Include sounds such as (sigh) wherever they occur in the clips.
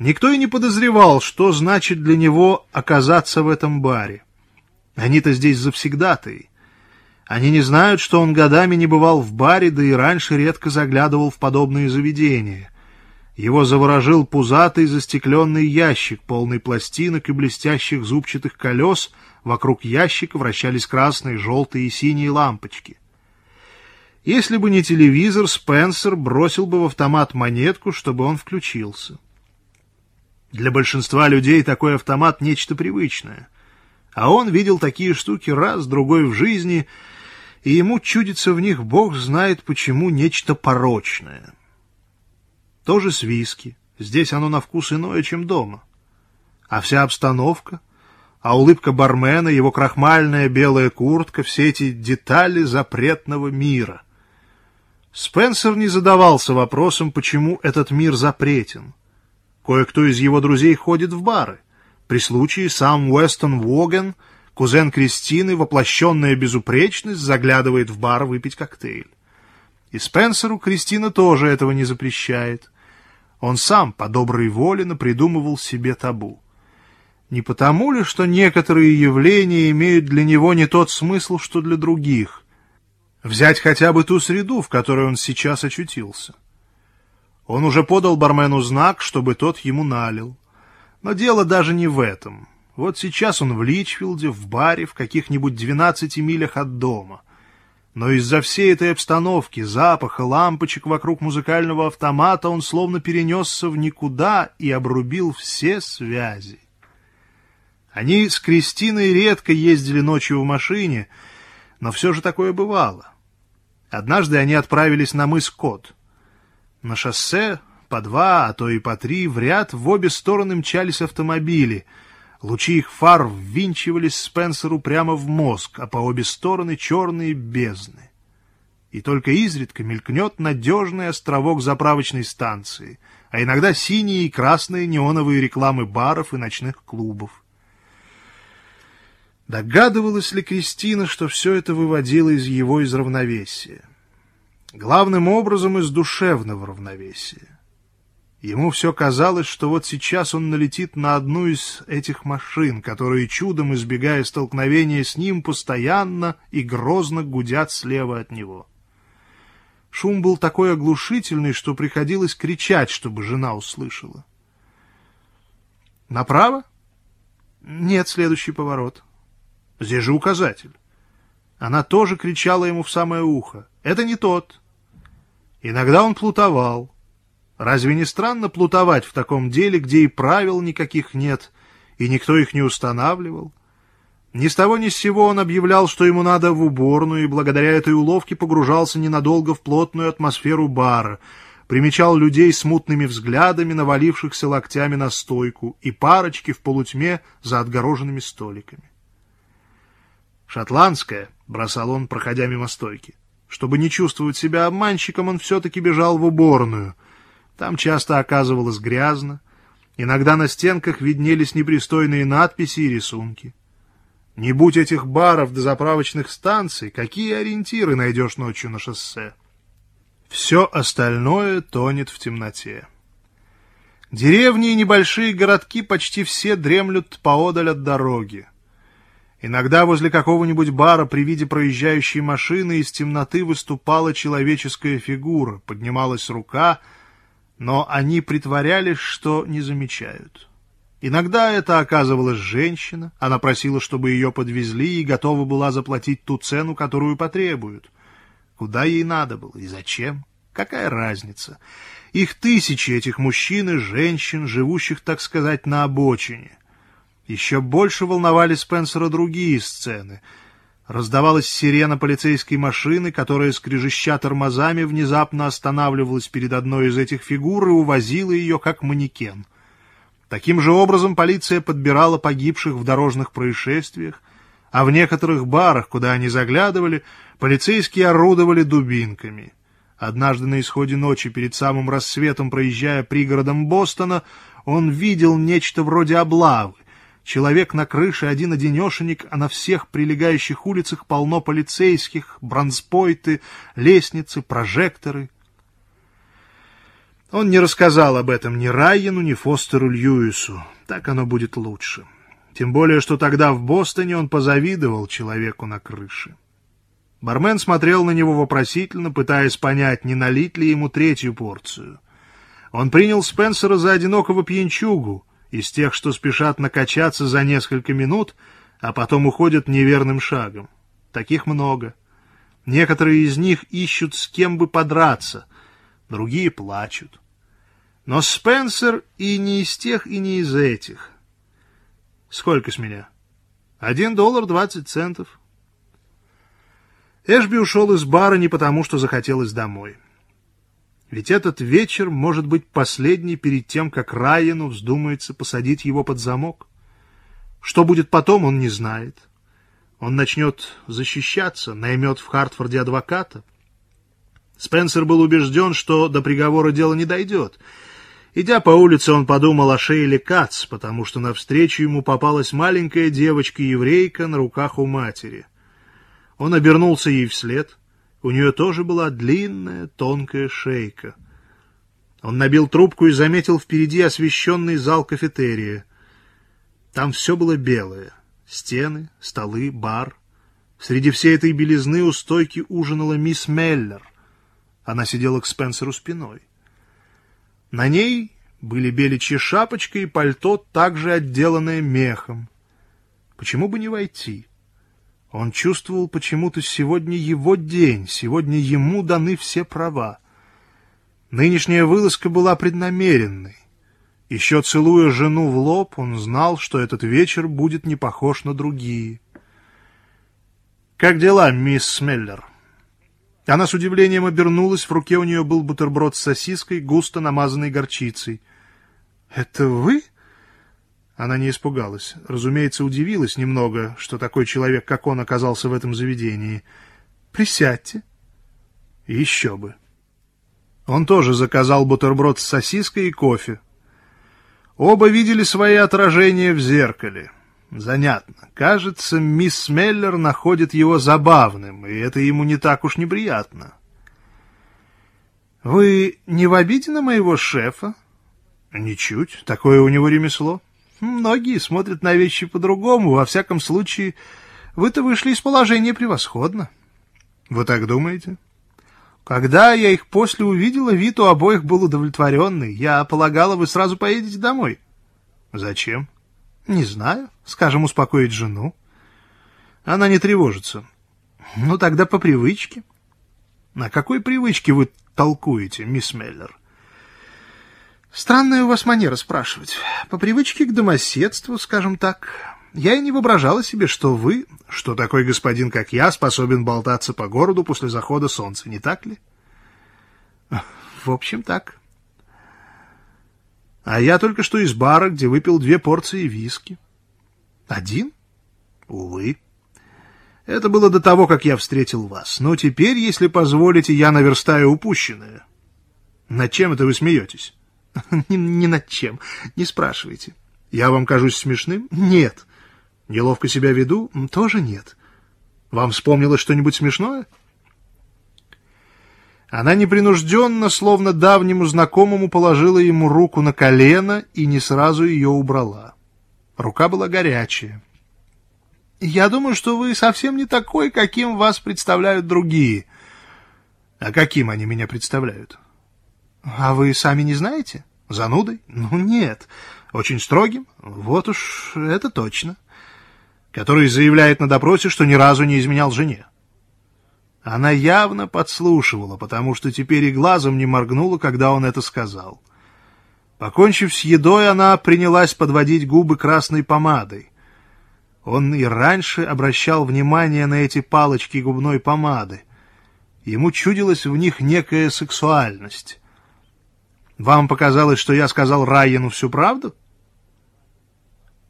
Никто и не подозревал, что значит для него оказаться в этом баре. Они-то здесь завсегдатые. Они не знают, что он годами не бывал в баре, да и раньше редко заглядывал в подобные заведения. Его заворожил пузатый застекленный ящик, полный пластинок и блестящих зубчатых колес. Вокруг ящика вращались красные, желтые и синие лампочки. Если бы не телевизор, Спенсер бросил бы в автомат монетку, чтобы он включился. Для большинства людей такой автомат — нечто привычное. А он видел такие штуки раз, другой в жизни, и ему чудится в них бог знает почему нечто порочное. Тоже с виски. Здесь оно на вкус иное, чем дома. А вся обстановка, а улыбка бармена, его крахмальная белая куртка — все эти детали запретного мира. Спенсер не задавался вопросом, почему этот мир запретен — Кое-кто из его друзей ходит в бары. При случае сам Уэстон Воген, кузен Кристины, воплощенная безупречность, заглядывает в бар выпить коктейль. И Спенсеру Кристина тоже этого не запрещает. Он сам по доброй воле напридумывал себе табу. Не потому ли, что некоторые явления имеют для него не тот смысл, что для других? Взять хотя бы ту среду, в которой он сейчас очутился. Он уже подал бармену знак, чтобы тот ему налил. Но дело даже не в этом. Вот сейчас он в Личфилде, в баре, в каких-нибудь двенадцати милях от дома. Но из-за всей этой обстановки, запаха, лампочек вокруг музыкального автомата он словно перенесся в никуда и обрубил все связи. Они с Кристиной редко ездили ночью в машине, но все же такое бывало. Однажды они отправились на мыс Кот — на шоссе по два, а то и по три в ряд в обе стороны мчались автомобили. Лучи их фар ввинчивались Спенсеру прямо в мозг, а по обе стороны черные бездны. И только изредка мелькнет надежный островок заправочной станции, а иногда синие и красные неоновые рекламы баров и ночных клубов. Догадывалась ли Кристина, что все это выводило из его из равновесия? Главным образом из душевного равновесия. Ему все казалось, что вот сейчас он налетит на одну из этих машин, которые, чудом избегая столкновения с ним, постоянно и грозно гудят слева от него. Шум был такой оглушительный, что приходилось кричать, чтобы жена услышала. «Направо?» «Нет, следующий поворот». «Здесь же указатель». Она тоже кричала ему в самое ухо. «Это не тот». Иногда он плутовал. Разве не странно плутовать в таком деле, где и правил никаких нет, и никто их не устанавливал? Ни с того ни с сего он объявлял, что ему надо в уборную, и благодаря этой уловке погружался ненадолго в плотную атмосферу бара, примечал людей с мутными взглядами, навалившихся локтями на стойку, и парочки в полутьме за отгороженными столиками. «Шотландская», — бросал он, проходя мимо стойки. Чтобы не чувствовать себя обманщиком, он все-таки бежал в уборную. Там часто оказывалось грязно. Иногда на стенках виднелись непристойные надписи и рисунки. Не будь этих баров до заправочных станций, какие ориентиры найдешь ночью на шоссе? Все остальное тонет в темноте. Деревни и небольшие городки почти все дремлют поодаль от дороги. Иногда возле какого-нибудь бара при виде проезжающей машины из темноты выступала человеческая фигура, поднималась рука, но они притворялись, что не замечают. Иногда это оказывалась женщина, она просила, чтобы ее подвезли и готова была заплатить ту цену, которую потребуют. Куда ей надо было и зачем? Какая разница? Их тысячи, этих мужчин и женщин, живущих, так сказать, на обочине. Еще больше волновали Спенсера другие сцены. Раздавалась сирена полицейской машины, которая, скрежеща тормозами, внезапно останавливалась перед одной из этих фигур и увозила ее как манекен. Таким же образом полиция подбирала погибших в дорожных происшествиях, а в некоторых барах, куда они заглядывали, полицейские орудовали дубинками. Однажды на исходе ночи, перед самым рассветом, проезжая пригородом Бостона, он видел нечто вроде облавы, Человек на крыше один-одинешенек, а на всех прилегающих улицах полно полицейских, бронспойты, лестницы, прожекторы. Он не рассказал об этом ни Райану, ни Фостеру Льюису. Так оно будет лучше. Тем более, что тогда в Бостоне он позавидовал человеку на крыше. Бармен смотрел на него вопросительно, пытаясь понять, не налить ли ему третью порцию. Он принял Спенсера за одинокого пьянчугу, из тех, что спешат накачаться за несколько минут, а потом уходят неверным шагом. Таких много. Некоторые из них ищут с кем бы подраться, другие плачут. Но Спенсер и не из тех, и не из этих. Сколько с меня? Один доллар двадцать центов. Эшби ушел из бара не потому, что захотелось домой. Ведь этот вечер может быть последний перед тем, как Райану вздумается посадить его под замок. Что будет потом, он не знает. Он начнет защищаться, наймет в Хартфорде адвоката. Спенсер был убежден, что до приговора дело не дойдет. Идя по улице, он подумал о Шейле Кац, потому что навстречу ему попалась маленькая девочка-еврейка на руках у матери. Он обернулся ей вслед. У нее тоже была длинная, тонкая шейка. Он набил трубку и заметил впереди освещенный зал кафетерия. Там все было белое. Стены, столы, бар. Среди всей этой белизны у стойки ужинала мисс Меллер. Она сидела к Спенсеру спиной. На ней были беличья шапочка и пальто, также отделанное мехом. Почему бы не войти? Он чувствовал почему-то сегодня его день, сегодня ему даны все права. Нынешняя вылазка была преднамеренной. Еще целуя жену в лоб, он знал, что этот вечер будет не похож на другие. «Как дела, мисс Смеллер?» Она с удивлением обернулась, в руке у нее был бутерброд с сосиской, густо намазанной горчицей. «Это вы?» Она не испугалась. Разумеется, удивилась немного, что такой человек, как он, оказался в этом заведении. «Присядьте». Еще бы. Он тоже заказал бутерброд с сосиской и кофе. Оба видели свои отражения в зеркале. Занятно. Кажется, мисс Меллер находит его забавным, и это ему не так уж неприятно. «Вы не в обиде на моего шефа?» «Ничуть. Такое у него ремесло. Многие смотрят на вещи по-другому. Во всяком случае, вы-то вышли из положения превосходно». «Вы так думаете?» «Когда я их после увидела, вид у обоих был удовлетворенный. Я полагала, вы сразу поедете домой». «Зачем?» Не знаю. Скажем, успокоить жену. Она не тревожится. Ну, тогда по привычке. На какой привычке вы толкуете, мисс Меллер? Странная у вас манера спрашивать. По привычке к домоседству, скажем так. Я и не воображала себе, что вы, что такой господин, как я, способен болтаться по городу после захода солнца, не так ли? В общем, так. А я только что из бара, где выпил две порции виски. Один? Увы. Это было до того, как я встретил вас. Но теперь, если позволите, я наверстаю упущенное. Над чем это вы смеетесь? (laughs) ни, ни над чем. Не спрашивайте. Я вам кажусь смешным? Нет. Неловко себя веду? Тоже нет. Вам вспомнилось что-нибудь смешное? — она непринужденно, словно давнему знакомому, положила ему руку на колено и не сразу ее убрала. Рука была горячая. «Я думаю, что вы совсем не такой, каким вас представляют другие». «А каким они меня представляют?» «А вы сами не знаете? Занудой? Ну, нет. Очень строгим? Вот уж это точно. Который заявляет на допросе, что ни разу не изменял жене. Она явно подслушивала, потому что теперь и глазом не моргнула, когда он это сказал. Покончив с едой, она принялась подводить губы красной помадой. Он и раньше обращал внимание на эти палочки губной помады. Ему чудилась в них некая сексуальность. «Вам показалось, что я сказал Райану всю правду?»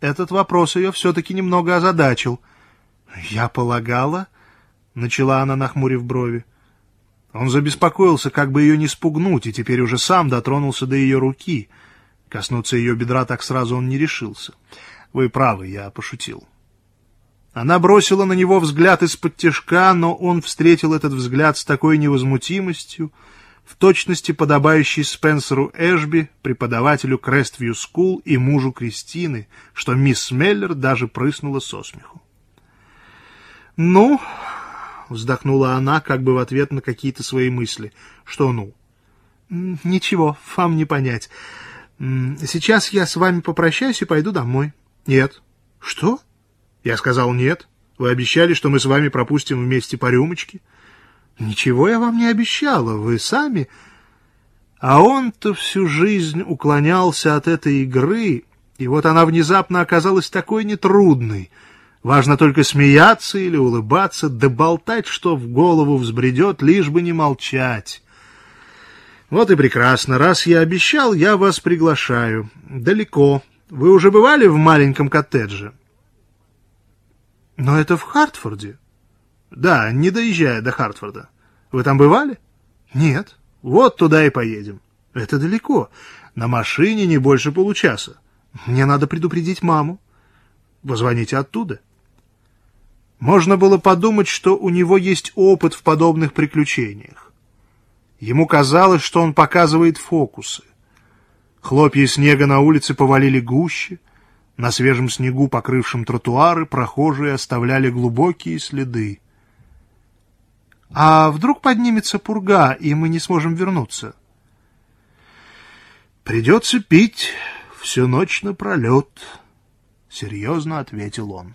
Этот вопрос ее все-таки немного озадачил. «Я полагала...» начала она, нахмурив брови. Он забеспокоился, как бы ее не спугнуть, и теперь уже сам дотронулся до ее руки. Коснуться ее бедра так сразу он не решился. Вы правы, я пошутил. Она бросила на него взгляд исподтишка, но он встретил этот взгляд с такой невозмутимостью, в точности подобающий Спенсеру Эшби, преподавателю Крествью Скул и мужу Кристины, что мисс Меллер даже прыснула со смеху. «Ну...» — вздохнула она, как бы в ответ на какие-то свои мысли. «Что «ну»?» «Ничего, вам не понять. Сейчас я с вами попрощаюсь и пойду домой». «Нет». «Что?» «Я сказал нет. Вы обещали, что мы с вами пропустим вместе по рюмочке». «Ничего я вам не обещала, вы сами...» А он-то всю жизнь уклонялся от этой игры, и вот она внезапно оказалась такой нетрудной. Важно только смеяться или улыбаться, да болтать, что в голову взбредет, лишь бы не молчать. Вот и прекрасно. Раз я обещал, я вас приглашаю. Далеко. Вы уже бывали в маленьком коттедже? Но это в Хартфорде. Да, не доезжая до Хартфорда. Вы там бывали? Нет. Вот туда и поедем. Это далеко. На машине не больше получаса. Мне надо предупредить маму. Позвоните оттуда. Можно было подумать, что у него есть опыт в подобных приключениях. Ему казалось, что он показывает фокусы. Хлопья снега на улице повалили гуще, на свежем снегу, покрывшем тротуары, прохожие оставляли глубокие следы. А вдруг поднимется пурга, и мы не сможем вернуться? Придется пить всю ночь напролет, — серьезно ответил он.